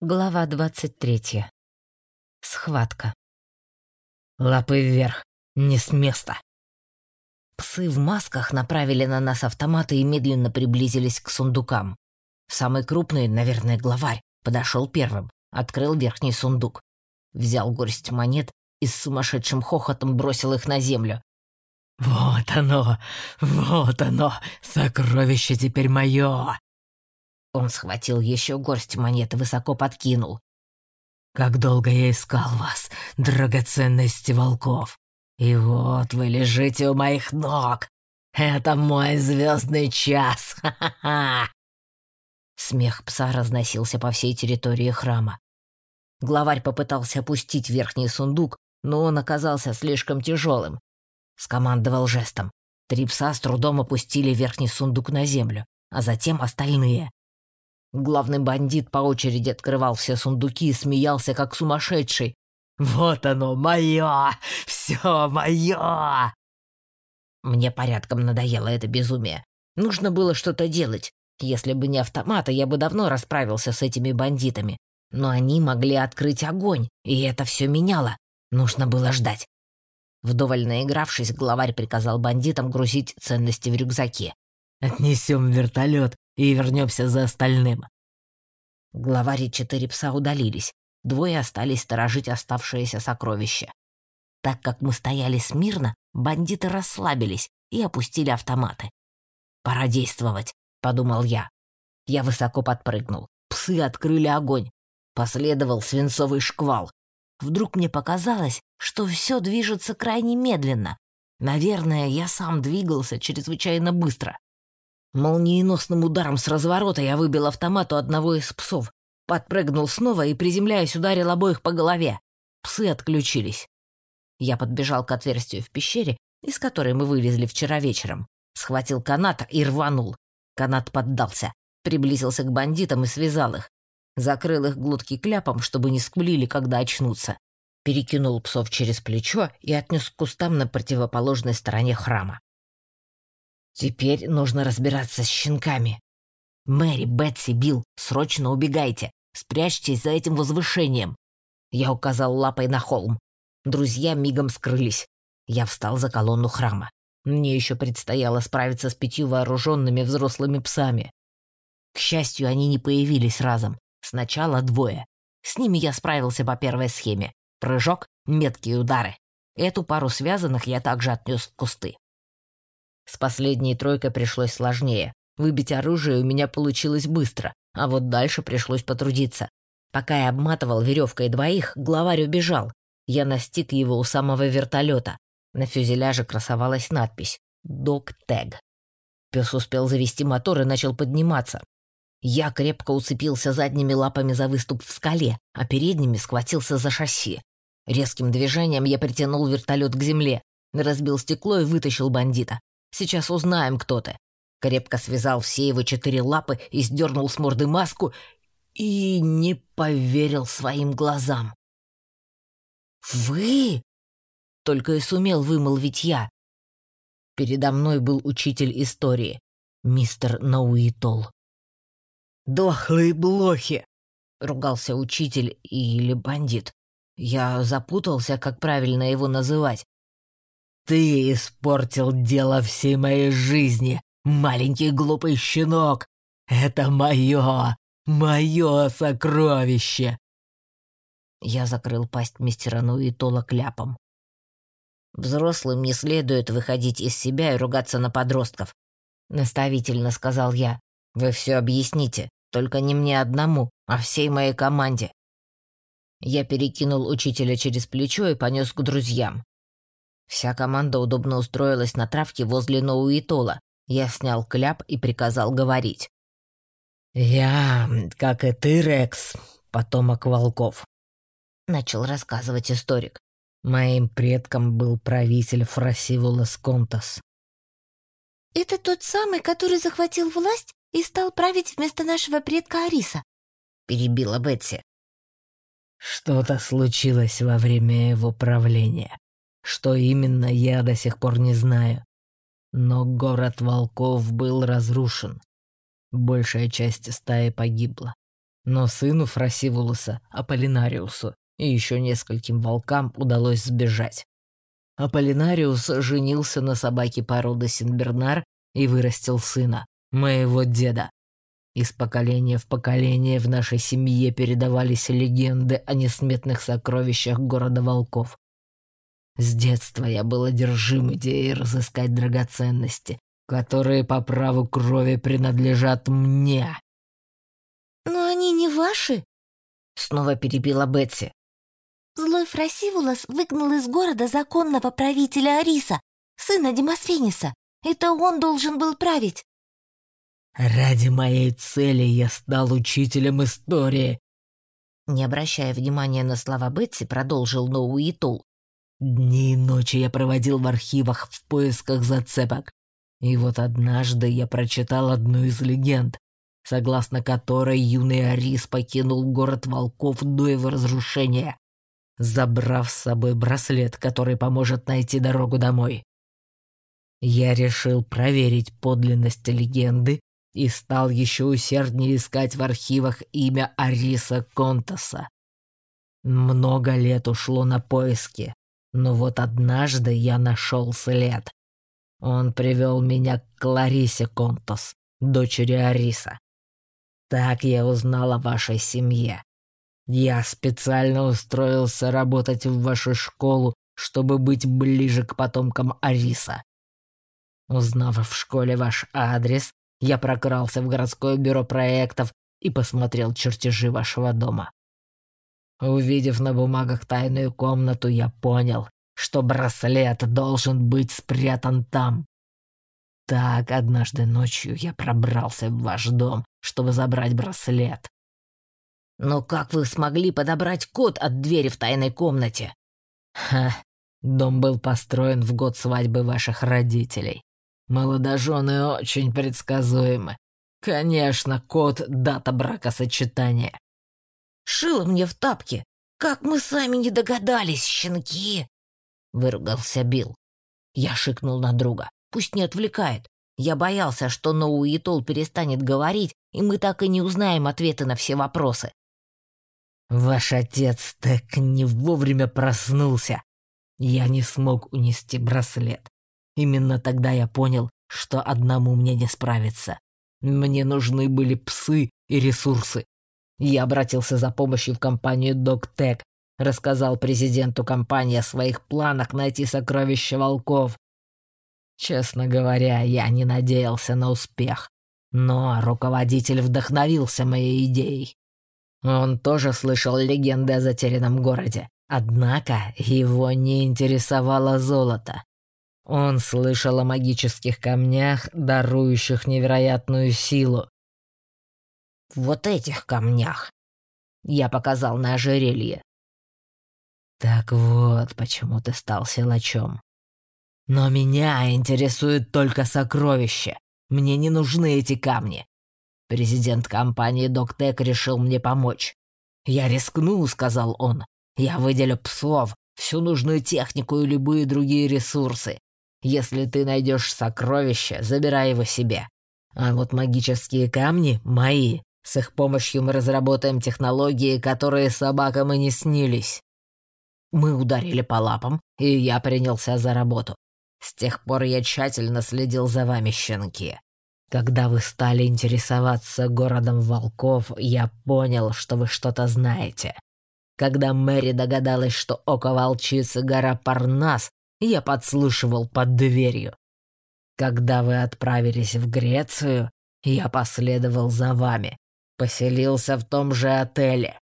Глава двадцать третья. Схватка. Лапы вверх, не с места. Псы в масках направили на нас автоматы и медленно приблизились к сундукам. Самый крупный, наверное, главарь, подошел первым, открыл верхний сундук. Взял горсть монет и с сумасшедшим хохотом бросил их на землю. «Вот оно! Вот оно! Сокровище теперь мое!» Он схватил еще горсть монет и высоко подкинул. «Как долго я искал вас, драгоценности волков! И вот вы лежите у моих ног! Это мой звездный час! Ха-ха-ха!» Смех пса разносился по всей территории храма. Главарь попытался опустить верхний сундук, но он оказался слишком тяжелым. Скомандовал жестом. Три пса с трудом опустили верхний сундук на землю, а затем остальные. Главный бандит по очереди открывал все сундуки и смеялся, как сумасшедший. «Вот оно, мое! Все мое!» Мне порядком надоело это безумие. Нужно было что-то делать. Если бы не автоматы, я бы давно расправился с этими бандитами. Но они могли открыть огонь, и это все меняло. Нужно было ждать. Вдоволь наигравшись, главарь приказал бандитам грузить ценности в рюкзаке. «Отнесем вертолет и вернемся за остальным». Главарь и четыре пса удалились. Двое остались сторожить оставшееся сокровище. Так как мы стояли смирно, бандиты расслабились и опустили автоматы. «Пора действовать», — подумал я. Я высоко подпрыгнул. Псы открыли огонь. Последовал свинцовый шквал. Вдруг мне показалось, что все движется крайне медленно. Наверное, я сам двигался чрезвычайно быстро. Молниеносным ударом с разворота я выбил автомат у одного из псов, подпрыгнул снова и, приземляясь, ударил обоих по голове. Псы отключились. Я подбежал к отверстию в пещере, из которой мы вылезли вчера вечером, схватил канат и рванул. Канат поддался, приблизился к бандитам и связал их. Закрыл их глотки кляпом, чтобы не скулили, когда очнутся. Перекинул псов через плечо и отнес к кустам на противоположной стороне храма. Теперь нужно разбираться с щенками. Мэри, Бетси, Билл, срочно убегайте. Спрячьтесь за этим возвышением. Я указал лапой на холм. Друзья мигом скрылись. Я встал за колонну храма. Мне еще предстояло справиться с пятью вооруженными взрослыми псами. К счастью, они не появились разом. Сначала двое. С ними я справился по первой схеме. Прыжок, меткие удары. Эту пару связанных я также отнес в кусты. С последней тройкой пришлось сложнее. Выбить оружие у меня получилось быстро, а вот дальше пришлось потрудиться. Пока я обматывал веревкой двоих, главарь убежал. Я настиг его у самого вертолета. На фюзеляже красовалась надпись «Док Тэг». Пес успел завести мотор и начал подниматься. Я крепко уцепился задними лапами за выступ в скале, а передними схватился за шасси. Резким движением я притянул вертолет к земле, разбил стекло и вытащил бандита. Сейчас узнаем, кто ты. Крепко связал все его четыре лапы и сдернул с морды маску и не поверил своим глазам. «Вы?» — только и сумел вымолвить я. Передо мной был учитель истории, мистер Науитол. «Дохлые блохи!» — ругался учитель или бандит. Я запутался, как правильно его называть. Ты испортил дело всей моей жизни, маленький глупый щенок. Это мое, мое сокровище. Я закрыл пасть мистера Нуитола кляпом. Взрослым не следует выходить из себя и ругаться на подростков. Наставительно сказал я. Вы все объясните, только не мне одному, а всей моей команде. Я перекинул учителя через плечо и понес к друзьям. Вся команда удобно устроилась на травке возле Ноуитола. Я снял кляп и приказал говорить. «Я, как и ты, Рекс, потомок волков», — начал рассказывать историк. «Моим предком был правитель Фрасивулас Контас». «Это тот самый, который захватил власть и стал править вместо нашего предка Ариса», — перебила Бетси. «Что-то случилось во время его правления. Что именно, я до сих пор не знаю. Но город волков был разрушен. Большая часть стаи погибла. Но сыну Фросивулуса, Аполлинариусу и еще нескольким волкам удалось сбежать. Аполлинариус женился на собаке породы Синбернар и вырастил сына, моего деда. Из поколения в поколение в нашей семье передавались легенды о несметных сокровищах города волков. С детства я был одержим идеей разыскать драгоценности, которые по праву крови принадлежат мне. «Но они не ваши?» — снова перебила Бетси. Злой Фросивулас выгнал из города законного правителя Ариса, сына Демосфениса. Это он должен был править. Ради моей цели я стал учителем истории. Не обращая внимания на слова Бетси, продолжил Ноу Итул. Дни и ночи я проводил в архивах в поисках зацепок. И вот однажды я прочитал одну из легенд, согласно которой юный Арис покинул город волков до его разрушения, забрав с собой браслет, который поможет найти дорогу домой. Я решил проверить подлинность легенды и стал еще усерднее искать в архивах имя Ариса Контаса. Много лет ушло на поиски, но вот однажды я нашел след. Он привел меня к Кларисе Контас, дочери Ариса. Так я узнал о вашей семье. Я специально устроился работать в вашу школу, чтобы быть ближе к потомкам Ариса. Узнав в школе ваш адрес, я прокрался в городское бюро проектов и посмотрел чертежи вашего дома. Увидев на бумагах тайную комнату, я понял, что браслет должен быть спрятан там. Так однажды ночью я пробрался в ваш дом, чтобы забрать браслет. Но как вы смогли подобрать код от двери в тайной комнате? Ха, дом был построен в год свадьбы ваших родителей. Молодожены очень предсказуемы. Конечно, код — дата бракосочетания. Шило мне в тапки. Как мы сами не догадались, щенки!» Выругался Билл. Я шикнул на друга. Пусть не отвлекает. Я боялся, что Ноуитол перестанет говорить, и мы так и не узнаем ответы на все вопросы. Ваш отец так не вовремя проснулся. Я не смог унести браслет. Именно тогда я понял, что одному мне не справиться. Мне нужны были псы и ресурсы. Я обратился за помощью в компанию DocTech, рассказал президенту компании о своих планах найти сокровища волков. Честно говоря, я не надеялся на успех, но руководитель вдохновился моей идеей. Он тоже слышал легенды о затерянном городе, однако его не интересовало золото. Он слышал о магических камнях, дарующих невероятную силу. «Вот этих камнях!» Я показал на ожерелье. «Так вот, почему ты стал силачом. Но меня интересует только сокровища. Мне не нужны эти камни. Президент компании Доктек решил мне помочь. «Я рискну», — сказал он. «Я выделю псов, всю нужную технику и любые другие ресурсы. Если ты найдешь сокровище, забирай его себе. А вот магические камни мои. С их помощью мы разработаем технологии, которые собакам и не снились. Мы ударили по лапам, и я принялся за работу. С тех пор я тщательно следил за вами, щенки. Когда вы стали интересоваться городом волков, я понял, что вы что-то знаете. Когда Мэри догадалась, что око волчицы гора Парнас, я подслушивал под дверью. Когда вы отправились в Грецию, я последовал за вами, поселился в том же отеле.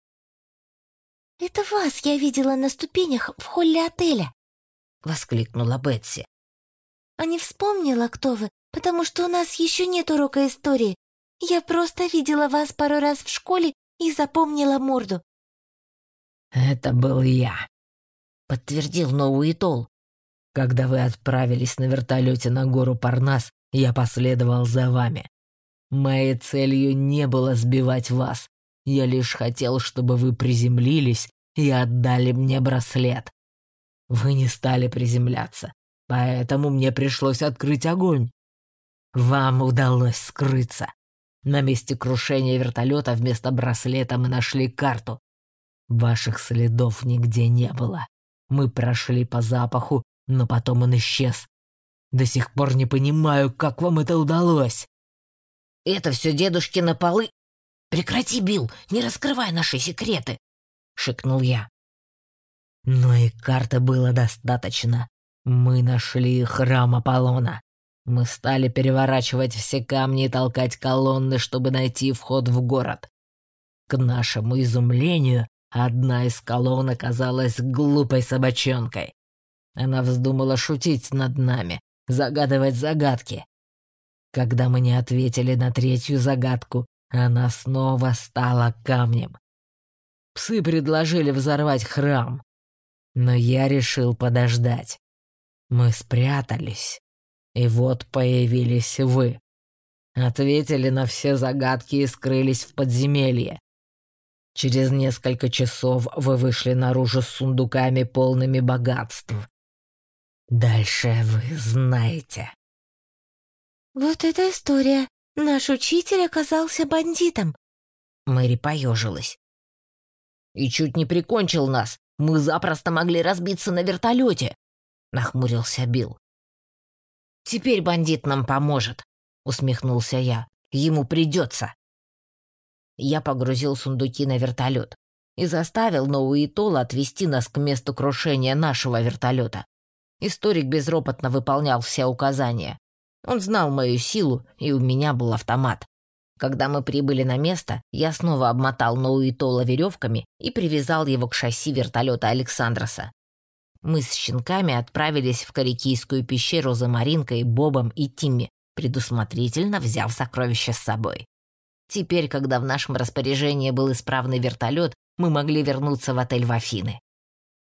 «Это вас я видела на ступенях в холле отеля!» — воскликнула Бетси. «А не вспомнила, кто вы, потому что у нас еще нет урока истории. Я просто видела вас пару раз в школе и запомнила морду». «Это был я», — подтвердил Ноуитол. Когда вы отправились на вертолете на гору Парнас, я последовал за вами. Моей целью не было сбивать вас. Я лишь хотел, чтобы вы приземлились и отдали мне браслет. Вы не стали приземляться, поэтому мне пришлось открыть огонь. Вам удалось скрыться. На месте крушения вертолета вместо браслета мы нашли карту. Ваших следов нигде не было. Мы прошли по запаху, но потом он исчез. До сих пор не понимаю, как вам это удалось. Это все дедушкины полы. Прекрати, Бил, не раскрывай наши секреты, шикнул я. Но и карты было достаточно. Мы нашли храм Аполлона. Мы стали переворачивать все камни и толкать колонны, чтобы найти вход в город. К нашему изумлению, одна из колонн оказалась глупой собачонкой. Она вздумала шутить над нами, загадывать загадки. Когда мы не ответили на третью загадку, она снова стала камнем. Псы предложили взорвать храм, но я решил подождать. Мы спрятались, и вот появились вы. Ответили на все загадки и скрылись в подземелье. Через несколько часов вы вышли наружу с сундуками, полными богатств. Дальше вы знаете. Вот эта история. Наш учитель оказался бандитом. Мэри поежилась. И чуть не прикончил нас. Мы запросто могли разбиться на вертолете. Нахмурился Билл. Теперь бандит нам поможет, усмехнулся я. Ему придется. Я погрузил сундуки на вертолет и заставил Ноуитола отвезти нас к месту крушения нашего вертолета. Историк безропотно выполнял все указания. Он знал мою силу, и у меня был автомат. Когда мы прибыли на место, я снова обмотал Ноуитола веревками и привязал его к шасси вертолета Александроса. Мы с щенками отправились в Корикийскую пещеру за Маринкой, Бобом и Тимми, предусмотрительно взяв сокровища с собой. Теперь, когда в нашем распоряжении был исправный вертолет, мы могли вернуться в отель в Афины.